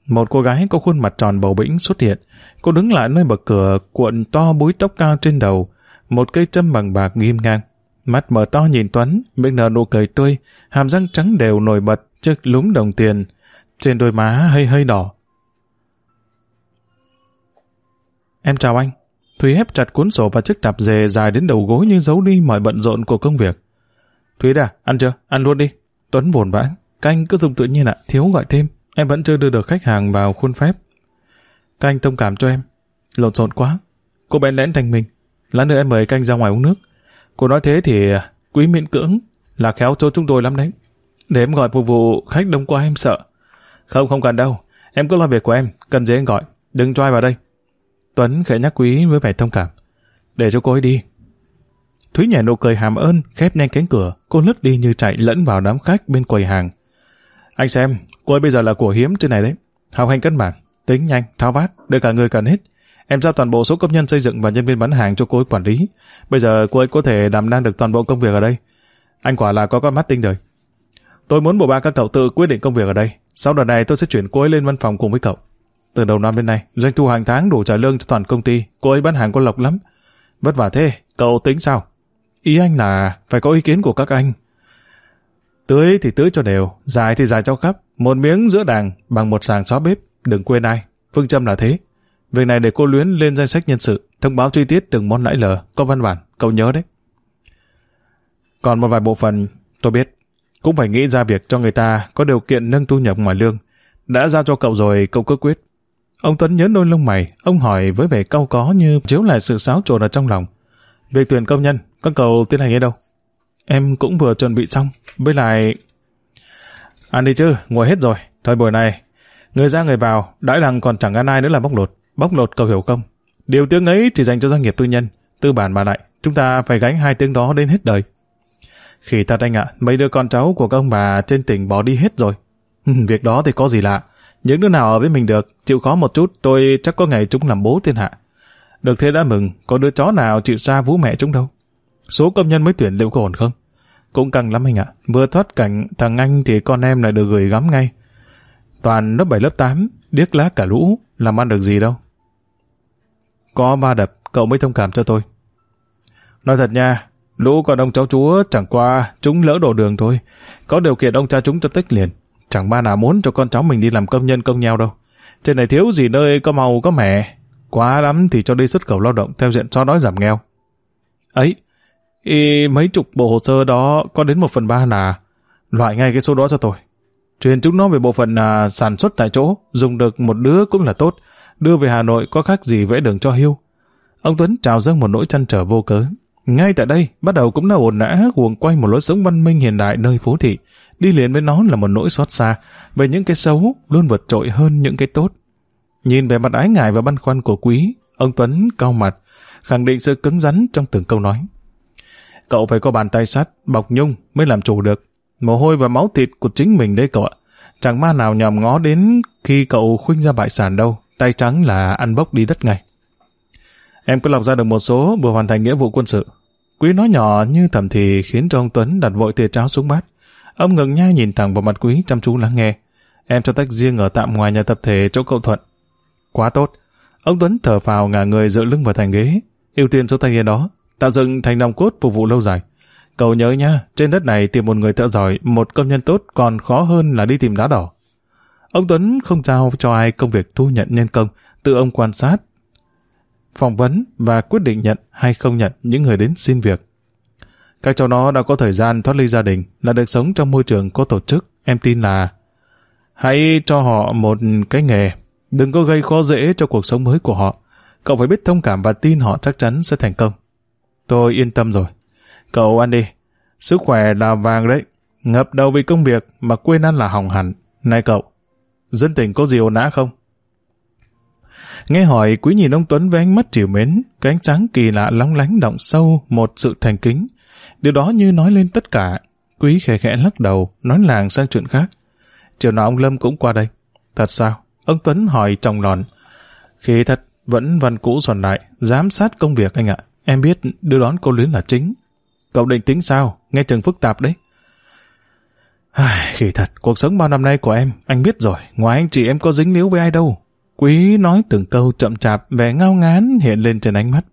Một cô gái có khuôn mặt tròn bầu bĩnh xuất hiện. Cô đứng lại nơi bậc cửa, cuộn to búi tóc cao trên đầu. Một cây châm bằng bạc nghiêm ngang. Mắt mở to nhìn Tuấn, miệng nở nụ cười tươi, hàm răng trắng đều nổi bật, trước lúng đồng tiền. Trên đôi má hơi hơi đỏ. Em chào anh. Thúy hép chặt cuốn sổ và chiếc tạp dề dài đến đầu gối như giấu đi mọi bận rộn của công việc. Thúy đã, à, ăn chưa? Ăn luôn đi. Tuấn buồn bã. Canh cứ dùng tự nhiên ạ, thiếu gọi thêm. Em vẫn chưa đưa được khách hàng vào khuôn phép. Canh thông cảm cho em. Lộn xộn quá. Cô bé lẽn thành mình. Lát nữa em mời canh ra ngoài uống nước. Cô nói thế thì à, quý miễn cưỡng là khéo cho chúng tôi lắm đấy. Để em gọi phục vụ khách đông quá em sợ. Không, không cần đâu. Em cứ lo việc của em. Cần gì anh gọi. Đừng cho ai vào đây. Tuấn khẽ nhắc quý với vẻ thông cảm. Để cho cô ấy đi. Thúy nhảy nụ cười hàm ơn, khép nhanh cánh cửa. Cô lướt đi như chạy lẫn vào đám khách bên quầy hàng. Anh xem, cô ấy bây giờ là của hiếm trên này đấy. Học hành cân bản, tính nhanh, thao vát, được cả người cần hết. Em giao toàn bộ số công nhân xây dựng và nhân viên bán hàng cho cô ấy quản lý. Bây giờ cô ấy có thể đảm đang được toàn bộ công việc ở đây. Anh quả là có con mắt tinh đời. Tôi muốn bộ ba các cậu tự quyết định công việc ở đây. Sau đợt này tôi sẽ chuyển cô ấy lên văn phòng cùng với cậu. Từ đầu năm đến nay, doanh thu hàng tháng đủ trả lương cho toàn công ty. Cô ấy bán hàng có lộc lắm. Vất vả thế, cậu tính sao? Ý anh là phải có ý kiến của các anh. Tưới thì tưới cho đều, dài thì dài cho khắp. Một miếng giữa đàng bằng một sàng xóa bếp. Đừng quên ai. Phương châm là thế. Việc này để cô Luyến lên danh sách nhân sự, thông báo chi tiết từng món lãi lờ, có văn bản, cậu nhớ đấy. Còn một vài bộ phận, tôi biết, cũng phải nghĩ ra việc cho người ta có điều kiện nâng thu nhập ngoài lương. Đã giao cho cậu rồi, cậu cứ quyết. Ông Tuấn nhớ đôi lông mày, ông hỏi với vẻ cau có như chiếu lại sự xáo trộn ở trong lòng. Việc tuyển công nhân, các cậu tiến hành ở đâu? Em cũng vừa chuẩn bị xong, với lại... Ăn đi chứ, ngồi hết rồi, thời buổi này. Người ra người vào, đãi đằng còn chẳng ăn ai nữa là bóc lột. Bóc lột cậu hiểu không? Điều tiếng ấy chỉ dành cho doanh nghiệp tư nhân, tư bản mà lại. Chúng ta phải gánh hai tiếng đó đến hết đời. Khỉ thật anh ạ, mấy đứa con cháu của các ông bà trên tỉnh bỏ đi hết rồi. Việc đó thì có gì lạ. Những đứa nào ở với mình được, chịu khó một chút, tôi chắc có ngày chúng làm bố thiên hạ. Được thế đã mừng, có đứa chó nào chịu xa vú mẹ chúng đâu. Số công nhân mới tuyển liệu có ổn không? Cũng căng lắm anh ạ. Vừa thoát cảnh thằng anh thì con em lại được gửi gắm ngay. Toàn lớp 7 lớp 8, điếc lá cả lũ, làm ăn được gì đâu. Có ba đập, cậu mới thông cảm cho tôi. Nói thật nha, lũ con ông cháu chúa chẳng qua chúng lỡ đổ đường thôi. Có điều kiện ông cha chúng cho tích liền. Chẳng ba nào muốn cho con cháu mình đi làm công nhân công nhau đâu. Trên này thiếu gì nơi có màu có mẻ. Quá lắm thì cho đi xuất khẩu lao động theo diện cho đói giảm nghèo. Ấy, ý, mấy chục bộ hồ sơ đó có đến một phần ba là loại ngay cái số đó cho tôi. Truyền chúng nó về bộ phận là sản xuất tại chỗ, dùng được một đứa cũng là tốt đưa về Hà Nội có khác gì vẽ đường cho hưu Ông Tuấn trào dâng một nỗi chăn trở vô cớ. Ngay tại đây, bắt đầu cũng đã ổn nã guồng quay một lối sống văn minh hiện đại nơi phố thị. Đi liền với nó là một nỗi xót xa về những cái xấu luôn vượt trội hơn những cái tốt. Nhìn về mặt ái ngại và băn khoăn của quý, ông Tuấn cao mặt, khẳng định sự cứng rắn trong từng câu nói. Cậu phải có bàn tay sắt, bọc nhung mới làm chủ được. Mồ hôi và máu thịt của chính mình đấy cậu ạ. Chẳng ma nào nhòm ngó đến khi cậu khuynh ra bại sản đâu tay trắng là ăn bốc đi đất ngay. Em cứ lọc ra được một số vừa hoàn thành nghĩa vụ quân sự. Quý nói nhỏ như thầm thì khiến cho ông Tuấn đặt vội tia cháo xuống bát. Ông ngừng nhai nhìn thẳng vào mặt quý chăm chú lắng nghe. Em cho tách riêng ở tạm ngoài nhà tập thể chỗ cậu Thuận. Quá tốt. Ông Tuấn thở phào ngả người dựa lưng vào thành ghế. ưu tiên số thanh niên đó, tạo dựng thành nòng cốt phục vụ lâu dài. Cậu nhớ nha, trên đất này tìm một người thợ giỏi, một công nhân tốt còn khó hơn là đi tìm đá đỏ. Ông Tuấn không giao cho ai công việc thu nhận nhân công, tự ông quan sát, phỏng vấn và quyết định nhận hay không nhận những người đến xin việc. Các cháu nó đã có thời gian thoát ly gia đình, là được sống trong môi trường có tổ chức. Em tin là hãy cho họ một cái nghề, đừng có gây khó dễ cho cuộc sống mới của họ. Cậu phải biết thông cảm và tin họ chắc chắn sẽ thành công. Tôi yên tâm rồi. Cậu ăn đi. Sức khỏe là vàng đấy. Ngập đầu vì công việc mà quên ăn là hỏng hẳn. Này cậu, Dân tình có gì ồn ã không? Nghe hỏi, quý nhìn ông Tuấn với ánh mắt chiều mến, cái ánh sáng kỳ lạ lóng lánh động sâu một sự thành kính. Điều đó như nói lên tất cả. Quý khẽ khẽ lắc đầu, nói làng sang chuyện khác. Chiều nào ông Lâm cũng qua đây. Thật sao? Ông Tuấn hỏi trong lòn. Khi thật, vẫn văn cũ soàn lại, giám sát công việc anh ạ. Em biết đưa đón cô Luyến là chính. Cậu định tính sao? Nghe chừng phức tạp đấy. Ai, khỉ thật, cuộc sống bao năm nay của em, anh biết rồi, ngoài anh chị em có dính líu với ai đâu. Quý nói từng câu chậm chạp, vẻ ngao ngán hiện lên trên ánh mắt.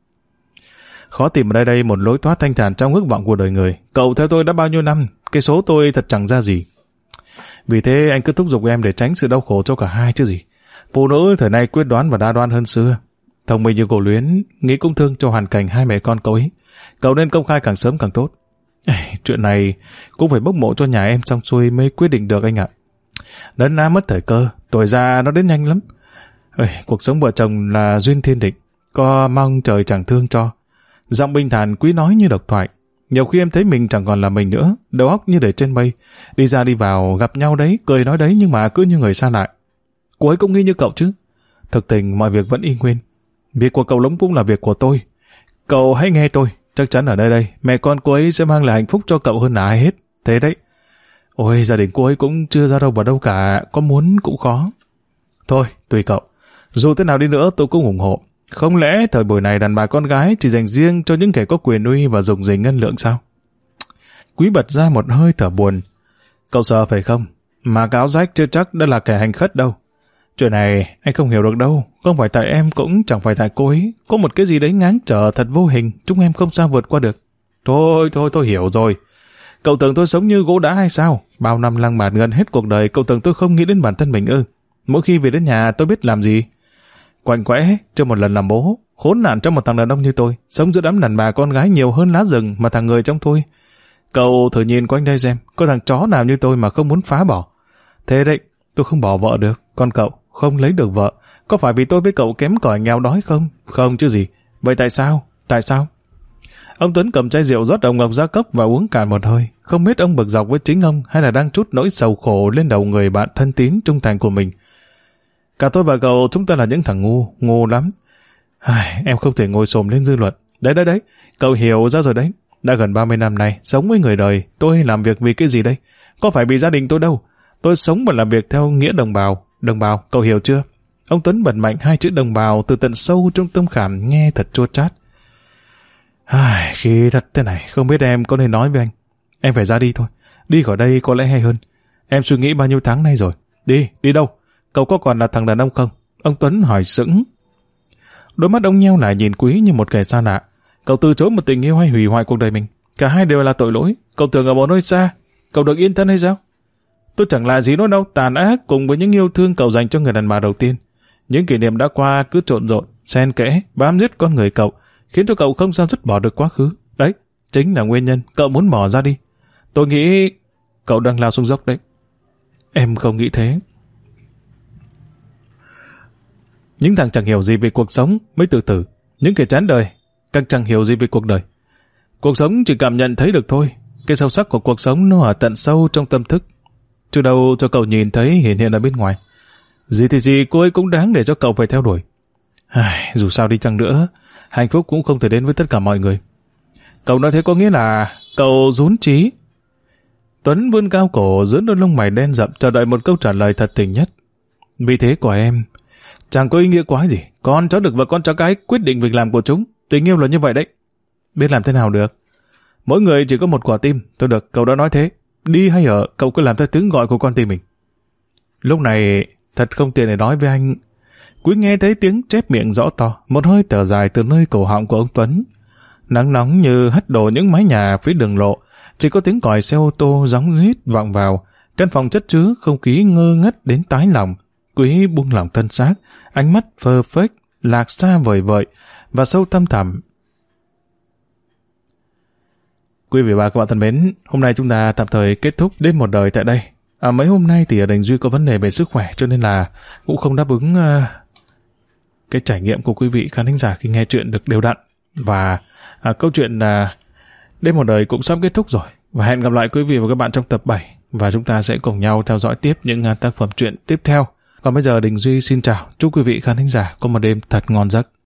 Khó tìm ở đây đây một lối thoát thanh thản trong ước vọng của đời người. Cậu theo tôi đã bao nhiêu năm, cái số tôi thật chẳng ra gì. Vì thế anh cứ thúc giục em để tránh sự đau khổ cho cả hai chứ gì. Phụ nữ thời nay quyết đoán và đa đoan hơn xưa. Thông minh như cổ luyến, nghĩ cũng thương cho hoàn cảnh hai mẹ con cậu ấy. Cậu nên công khai càng sớm càng tốt. Ê, chuyện này cũng phải bốc mộ cho nhà em xong xuôi mới quyết định được anh ạ. Đấn na mất thời cơ, tuổi già nó đến nhanh lắm. Ê, cuộc sống vợ chồng là duyên thiên định, có mong trời chẳng thương cho. Giọng bình thản quý nói như độc thoại. Nhiều khi em thấy mình chẳng còn là mình nữa, đầu óc như để trên mây. Đi ra đi vào, gặp nhau đấy, cười nói đấy nhưng mà cứ như người xa lại. Cô ấy cũng nghi như cậu chứ. Thực tình mọi việc vẫn y nguyên. Việc của cậu lống cũng là việc của tôi. Cậu hãy nghe tôi, chắc chắn ở đây đây, mẹ con cô ấy sẽ mang lại hạnh phúc cho cậu hơn là ai hết. Thế đấy. Ôi, gia đình cô ấy cũng chưa ra đâu vào đâu cả, có muốn cũng khó. Thôi, tùy cậu. Dù thế nào đi nữa tôi cũng ủng hộ. Không lẽ thời buổi này đàn bà con gái chỉ dành riêng cho những kẻ có quyền uy và dùng dình ngân lượng sao? Quý bật ra một hơi thở buồn. Cậu sợ phải không? Mà cáo rách chưa chắc đã là kẻ hành khất đâu. Chuyện này anh không hiểu được đâu. Không phải tại em cũng chẳng phải tại cô ấy. Có một cái gì đấy ngáng trở thật vô hình. Chúng em không sao vượt qua được. Thôi, thôi, tôi hiểu rồi. Cậu tưởng tôi sống như gỗ đá hay sao? Bao năm lăng mạt gần hết cuộc đời, cậu tưởng tôi không nghĩ đến bản thân mình ư. Mỗi khi về đến nhà tôi biết làm gì. Quạnh quẽ, chưa một lần làm bố. Khốn nạn trong một thằng đàn ông như tôi. Sống giữa đám đàn bà con gái nhiều hơn lá rừng mà thằng người trong tôi. Cậu thử nhìn quanh đây xem, có thằng chó nào như tôi mà không muốn phá bỏ. Thế đấy, tôi không bỏ vợ được. Còn cậu, không lấy được vợ. Có phải vì tôi với cậu kém cỏi nghèo đói không? Không chứ gì. Vậy tại sao? Tại sao? Ông Tuấn cầm chai rượu rót đồng ngọc ra cốc và uống cạn một hơi. Không biết ông bực dọc với chính ông hay là đang chút nỗi sầu khổ lên đầu người bạn thân tín trung thành của mình. Cả tôi và cậu chúng ta là những thằng ngu, ngu lắm. Ai, em không thể ngồi xồm lên dư luận. Đấy đấy đấy, cậu hiểu ra rồi đấy. Đã gần 30 năm nay, sống với người đời, tôi làm việc vì cái gì đây? Có phải vì gia đình tôi đâu? Tôi sống và làm việc theo nghĩa đồng bào. Đồng bào, cậu hiểu chưa? Ông Tuấn bật mạnh hai chữ đồng bào từ tận sâu trong tâm khảm nghe thật chua chát. Ai, khi thật thế này, không biết em có nên nói với anh. Em phải ra đi thôi. Đi khỏi đây có lẽ hay hơn. Em suy nghĩ bao nhiêu tháng nay rồi. Đi, đi đâu? Cậu có còn là thằng đàn ông không? Ông Tuấn hỏi sững. Đôi mắt ông nheo lại nhìn quý như một kẻ xa lạ. Cậu từ chối một tình yêu hay hủy hoại cuộc đời mình. Cả hai đều là tội lỗi. Cậu tưởng ở một nơi xa. Cậu được yên thân hay sao? Tôi chẳng là gì nữa đâu, tàn ác cùng với những yêu thương cậu dành cho người đàn bà đầu tiên. Những kỷ niệm đã qua cứ trộn rộn, xen kẽ, bám giết con người cậu, khiến cho cậu không sao dứt bỏ được quá khứ. Đấy, chính là nguyên nhân cậu muốn bỏ ra đi. Tôi nghĩ cậu đang lao xuống dốc đấy. Em không nghĩ thế. Những thằng chẳng hiểu gì về cuộc sống mới tự tử. Những kẻ chán đời, càng chẳng hiểu gì về cuộc đời. Cuộc sống chỉ cảm nhận thấy được thôi. Cái sâu sắc của cuộc sống nó ở tận sâu trong tâm thức. Chứ đâu cho cậu nhìn thấy hiện hiện ở bên ngoài. Gì thì gì cô ấy cũng đáng để cho cậu phải theo đuổi. Ai, dù sao đi chăng nữa, hạnh phúc cũng không thể đến với tất cả mọi người. Cậu nói thế có nghĩa là cậu rún trí. Tuấn vươn cao cổ giữa đôi lông mày đen rậm chờ đợi một câu trả lời thật tình nhất. Vì thế của em, chẳng có ý nghĩa quá gì. Con cháu được và con cháu cái quyết định việc làm của chúng. Tình yêu là như vậy đấy. Biết làm thế nào được. Mỗi người chỉ có một quả tim. Tôi được, cậu đã nói thế. Đi hay ở, cậu cứ làm theo tiếng gọi của con tim mình. Lúc này, thật không tiện để nói với anh. Quý nghe thấy tiếng chép miệng rõ to, một hơi thở dài từ nơi cổ họng của ông Tuấn. Nắng nóng như hất đổ những mái nhà phía đường lộ, chỉ có tiếng còi xe ô tô gióng rít vọng vào. Căn phòng chất chứa không khí ngơ ngất đến tái lòng. Quý buông lòng thân xác, ánh mắt phơ phếch, lạc xa vời vợi và sâu thâm thẳm Quý vị và các bạn thân mến, hôm nay chúng ta tạm thời kết thúc đêm một đời tại đây. À, mấy hôm nay thì ở Đình Duy có vấn đề về sức khỏe cho nên là cũng không đáp ứng uh, cái trải nghiệm của quý vị khán thính giả khi nghe chuyện được đều đặn. Và à, câu chuyện là đêm một đời cũng sắp kết thúc rồi. Và hẹn gặp lại quý vị và các bạn trong tập 7 và chúng ta sẽ cùng nhau theo dõi tiếp những uh, tác phẩm truyện tiếp theo. Còn bây giờ Đình Duy xin chào, chúc quý vị khán thính giả có một đêm thật ngon giấc.